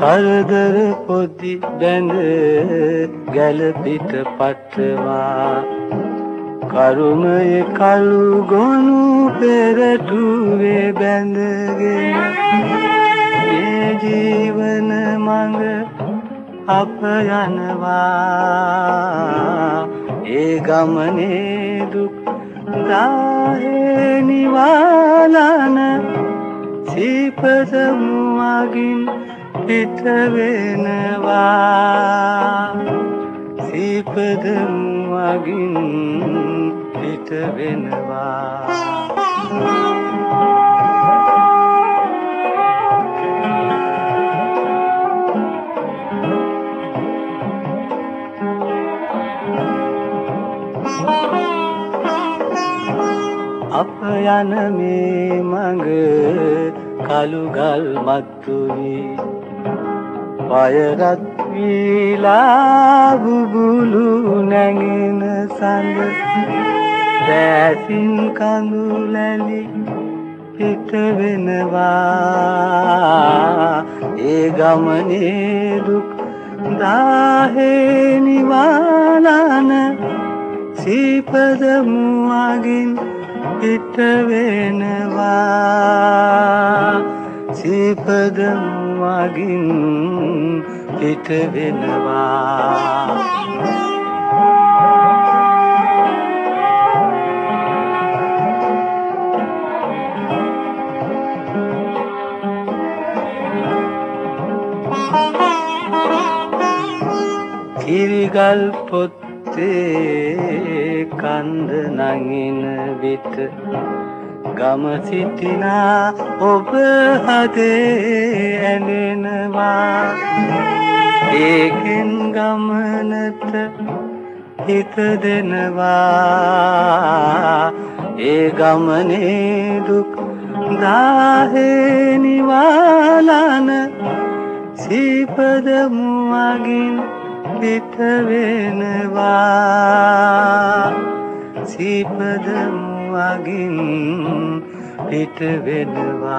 කරදර පොදි බැඳ ගැලපිට පටවා කරුමය කළු ගොනු පෙරටුවේ බැඳගෙන මේ ජීවන මඟ අප යනවා. ඒ ගමනේ දුක් දාහේ නිවාලන සීපද මුවගින් පිට වෙනවා සීපද මුවගින් පිට වෙනවා අප යන මේ මඟ කළුගල් මත්තුවී පයරත් වීලා බුබුලු නැගෙන සඳ දැසින් කඳුලැලි පිට වෙනවා. ඒ ගමනේ දුක් දාහේ නිවාලන සීපද මුවගින් පිට වෙනවා. සීපද මුවගින් පිට වෙනවා. කිරිගල් පොත්තේ කන්ද නඟින විට ගම සිටිනා ඔබ හදේ ඇනෙනවා. ඒකෙන් ගමනට හිත දෙනවා. ඒ ගමනේ දුක් දාහේ නිවාලන සීපද මුවගින් පිට වෙනවා. සීපද මුවගින් පිට වෙනවා